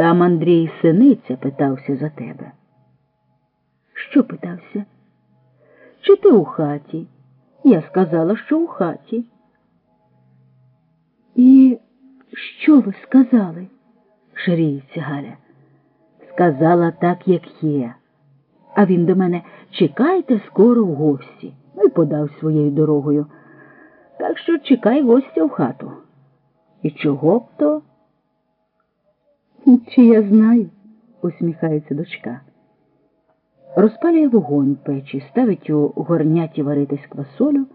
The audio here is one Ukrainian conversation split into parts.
Там Андрій синиця питався за тебе. Що питався? Чи ти у хаті? Я сказала, що у хаті. І що ви сказали? ширіється Галя. Сказала так, як є. А він до мене чекайте скоро в гості. Ну і подав своєю дорогою. Так що чекай гостя в хату. І чого б то? Чи я знаю, усміхається дочка. Розпалює вогонь печі, ставить у горняті варитись квасолю,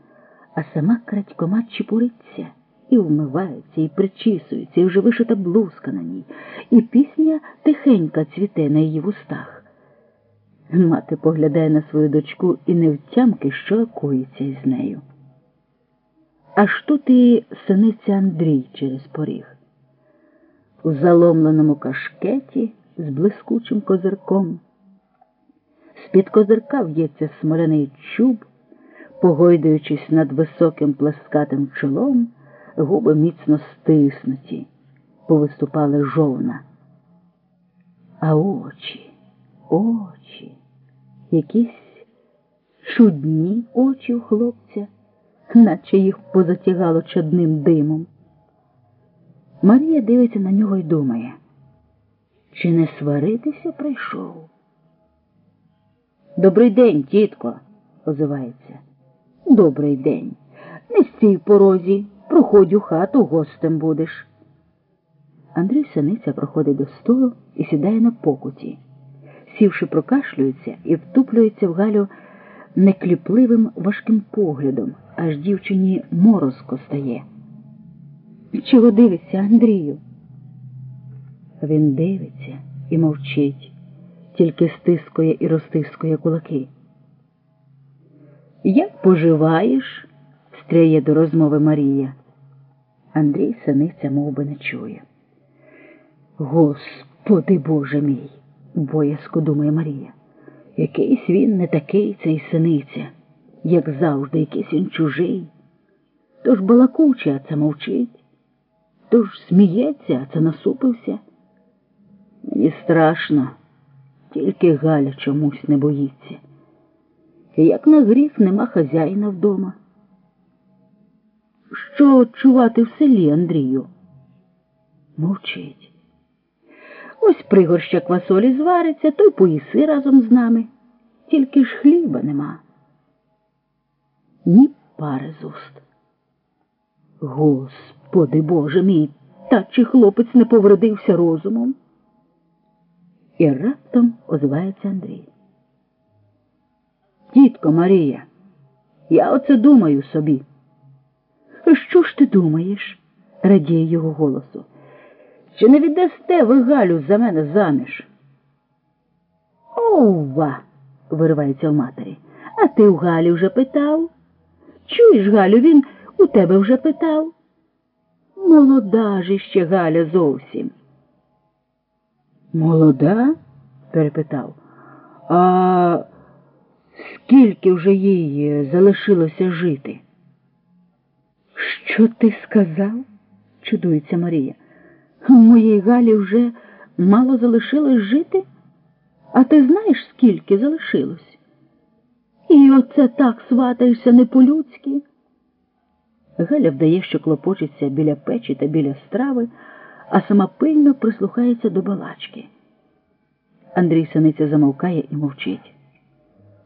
а сама крадькома чепуриться і вмивається, і причісується, і вже вишита блузка на ній, і пісня тихенька цвіте на її вустах. Мати поглядає на свою дочку і не втямки, що коїться із нею. Аж тут і синиця Андрій через поріг. У заломленому кашкеті з блискучим козирком. З-під козирка в'ється смоляний чуб, погойдуючись над високим плескатим чолом, губи міцно стиснуті, повиступали жовна. А очі, очі, якісь чудні очі у хлопця, наче їх позатягало чадним димом. Марія дивиться на нього і думає, чи не сваритися прийшов? Добрий день, тітко, озивається. Добрий день. Не стій в порозі, проходь у хату, гостем будеш. Андрій Синиця проходить до столу і сідає на покуті. Сівши, прокашлюється і втуплюється в Галю некліпливим важким поглядом, аж дівчині морозко стає. Чого дивиться, Андрію? Він дивиться і мовчить, тільки стискує і розтискує кулаки. Як поживаєш? стряє до розмови Марія. Андрій синиця мов би, не чує. Господи Боже мій, боязко думає Марія. Якийсь він не такий цей синиця, як завжди, якийсь він чужий. Тож балакучий, а це мовчить. Тож сміється, а це насупився. Мені страшно, тільки Галя чомусь не боїться. Як на гріх нема хазяїна вдома. Що чувати в селі, Андрію? Мовчить. Ось пригорща квасолі звариться, то й поїси разом з нами. Тільки ж хліба нема. Ні пари з уст. Господи Боже мій, та чи хлопець не повредився розумом? І раптом озивається Андрій. Тітко Марія, я оце думаю собі. Що ж ти думаєш? радіє його голосу. Чи не віддасте ви Галю за мене заміж? Ова, виривається в матері. А ти у Галі вже питав? Чуєш, Галю, він у тебе вже питав? Молода ж іще Галя зовсім. Молода? перепитав. А скільки вже їй залишилося жити? Що ти сказав? чудується Марія. Моїй Галі вже мало залишилось жити, а ти знаєш, скільки залишилось? І оце так сватаєшся не по-людськи. Галя вдає, що клопочеться біля печі та біля страви, а сама пильно прислухається до балачки. Андрій Синиця замовкає і мовчить.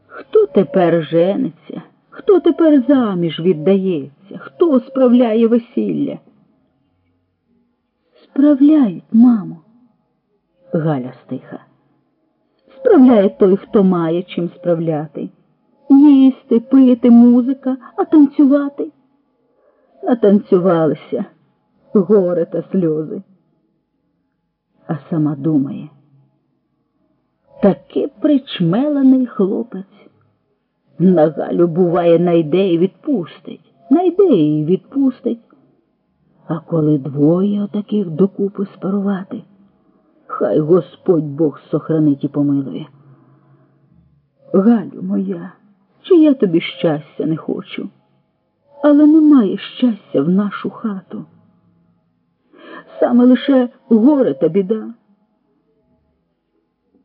Хто тепер жениться? Хто тепер заміж віддається? Хто справляє весілля? Справляють, мамо. Галя стиха. Справляє той, хто має чим справляти. Їсти, пити, музика, а танцювати. Натанцювалися горе та сльози. А сама думає. Таки причмелений хлопець. На Галю, буває, найде і відпустить, найде і відпустить. А коли двоє отаких докупи спарувати, хай Господь Бог сохранить і помилує. Галю моя, чи я тобі щастя не хочу, але немає щастя в нашу хату. Саме лише горе та біда.